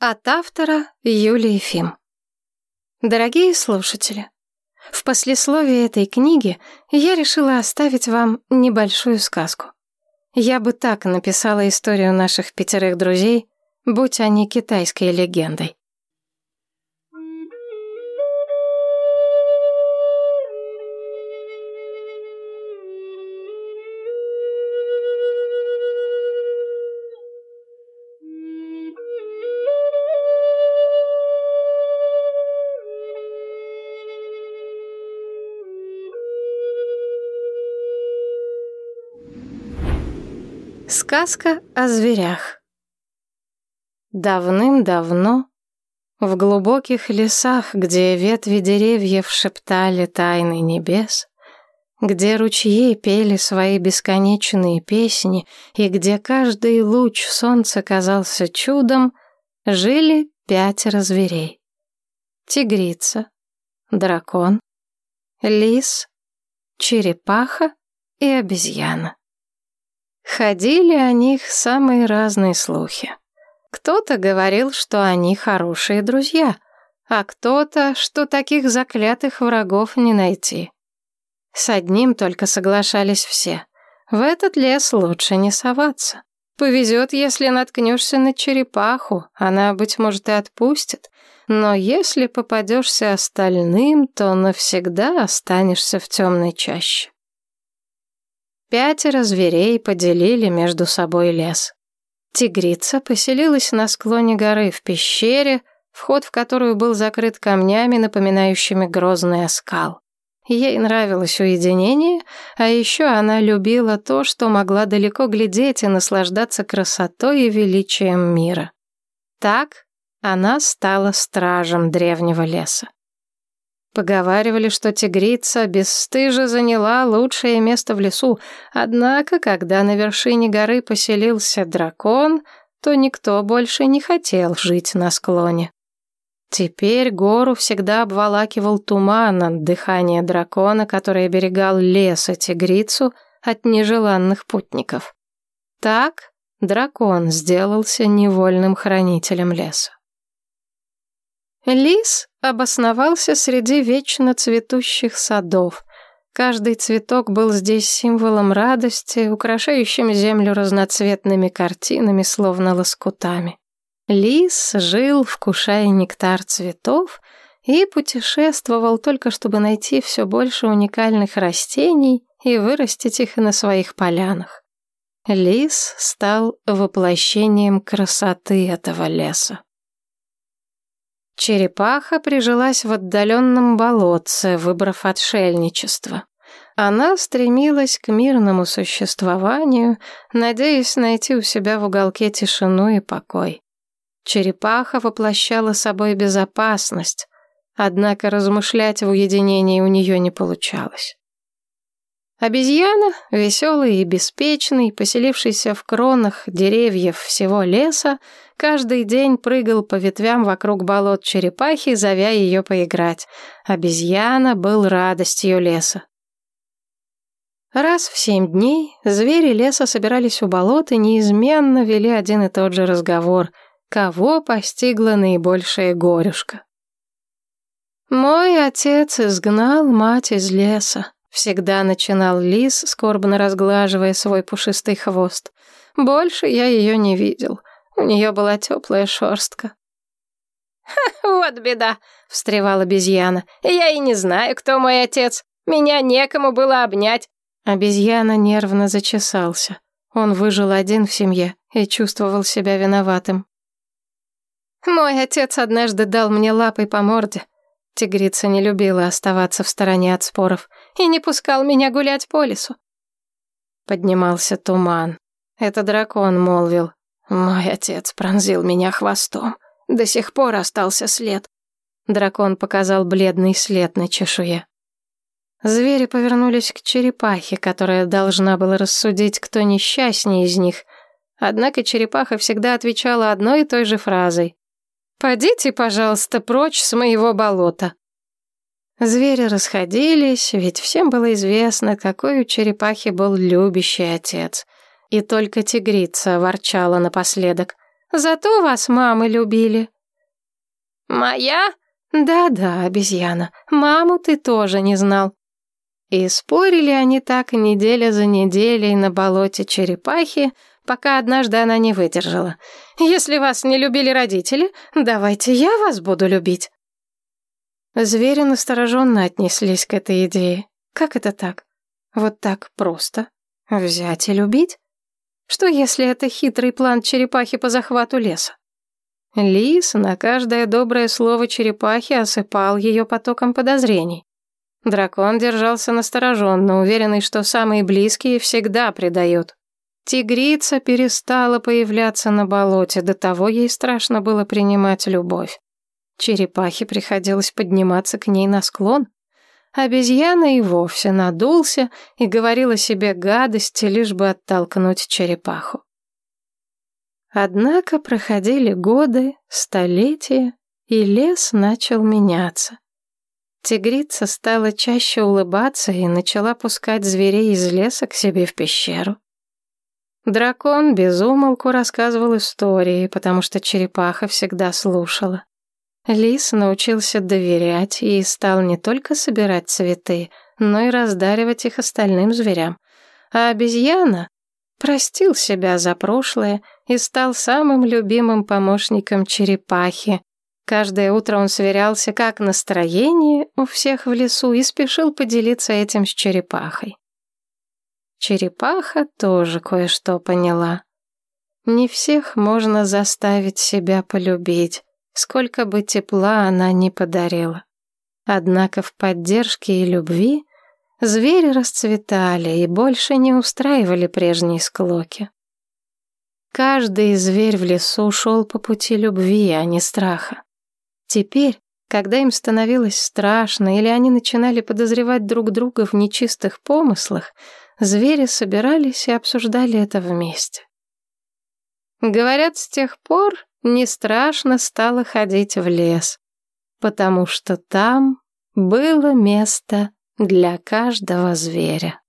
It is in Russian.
От автора Юлии Фим. Дорогие слушатели, в послесловии этой книги я решила оставить вам небольшую сказку. Я бы так написала историю наших пятерых друзей, будь они китайской легендой. Сказка о зверях. Давным-давно, в глубоких лесах, где ветви деревьев шептали тайны небес, где ручьи пели свои бесконечные песни и где каждый луч солнца казался чудом, жили пятеро зверей. Тигрица, дракон, лис, черепаха и обезьяна. Ходили о них самые разные слухи. Кто-то говорил, что они хорошие друзья, а кто-то, что таких заклятых врагов не найти. С одним только соглашались все. В этот лес лучше не соваться. Повезет, если наткнешься на черепаху, она, быть может, и отпустит. Но если попадешься остальным, то навсегда останешься в темной чаще. Пятеро зверей поделили между собой лес. Тигрица поселилась на склоне горы в пещере, вход в которую был закрыт камнями, напоминающими грозный оскал. Ей нравилось уединение, а еще она любила то, что могла далеко глядеть и наслаждаться красотой и величием мира. Так она стала стражем древнего леса. Поговаривали, что тигрица бесстыже заняла лучшее место в лесу, однако, когда на вершине горы поселился дракон, то никто больше не хотел жить на склоне. Теперь гору всегда обволакивал туман от дыхания дракона, который оберегал и тигрицу от нежеланных путников. Так дракон сделался невольным хранителем леса. Лис обосновался среди вечно цветущих садов. Каждый цветок был здесь символом радости, украшающим землю разноцветными картинами, словно лоскутами. Лис жил, вкушая нектар цветов, и путешествовал только, чтобы найти все больше уникальных растений и вырастить их на своих полянах. Лис стал воплощением красоты этого леса. Черепаха прижилась в отдаленном болотце, выбрав отшельничество. Она стремилась к мирному существованию, надеясь найти у себя в уголке тишину и покой. Черепаха воплощала собой безопасность, однако размышлять в уединении у нее не получалось. Обезьяна, веселый и беспечный, поселившийся в кронах деревьев всего леса, каждый день прыгал по ветвям вокруг болот черепахи, зовя ее поиграть. Обезьяна был радостью леса. Раз в семь дней звери леса собирались у болот и неизменно вели один и тот же разговор. Кого постигла наибольшая горюшка? «Мой отец изгнал мать из леса», Всегда начинал лис, скорбно разглаживая свой пушистый хвост. Больше я ее не видел. У нее была теплая шерстка. «Вот беда», — встревала обезьяна. «Я и не знаю, кто мой отец. Меня некому было обнять». Обезьяна нервно зачесался. Он выжил один в семье и чувствовал себя виноватым. «Мой отец однажды дал мне лапой по морде. Тигрица не любила оставаться в стороне от споров и не пускал меня гулять по лесу. Поднимался туман. Это дракон молвил. Мой отец пронзил меня хвостом. До сих пор остался след. Дракон показал бледный след на чешуе. Звери повернулись к черепахе, которая должна была рассудить, кто несчастнее из них. Однако черепаха всегда отвечала одной и той же фразой. «Подите, пожалуйста, прочь с моего болота». Звери расходились, ведь всем было известно, какой у черепахи был любящий отец. И только тигрица ворчала напоследок. Зато вас мамы любили». «Моя?» «Да-да, обезьяна, маму ты тоже не знал». И спорили они так неделя за неделей на болоте черепахи, пока однажды она не выдержала. «Если вас не любили родители, давайте я вас буду любить». Звери настороженно отнеслись к этой идее. Как это так? Вот так просто? Взять и любить? Что если это хитрый план черепахи по захвату леса? Лис на каждое доброе слово черепахи осыпал ее потоком подозрений. Дракон держался настороженно, уверенный, что самые близкие всегда предают. Тигрица перестала появляться на болоте, до того ей страшно было принимать любовь. Черепахе приходилось подниматься к ней на склон. Обезьяна и вовсе надулся и говорила себе гадости, лишь бы оттолкнуть черепаху. Однако проходили годы, столетия, и лес начал меняться. Тигрица стала чаще улыбаться и начала пускать зверей из леса к себе в пещеру. Дракон безумолку рассказывал истории, потому что черепаха всегда слушала. Лис научился доверять и стал не только собирать цветы, но и раздаривать их остальным зверям. А обезьяна простил себя за прошлое и стал самым любимым помощником черепахи. Каждое утро он сверялся, как настроение у всех в лесу, и спешил поделиться этим с черепахой. Черепаха тоже кое-что поняла. Не всех можно заставить себя полюбить сколько бы тепла она ни подарила. Однако в поддержке и любви звери расцветали и больше не устраивали прежние склоки. Каждый зверь в лесу шел по пути любви, а не страха. Теперь, когда им становилось страшно или они начинали подозревать друг друга в нечистых помыслах, звери собирались и обсуждали это вместе. Говорят, с тех пор не страшно стало ходить в лес, потому что там было место для каждого зверя.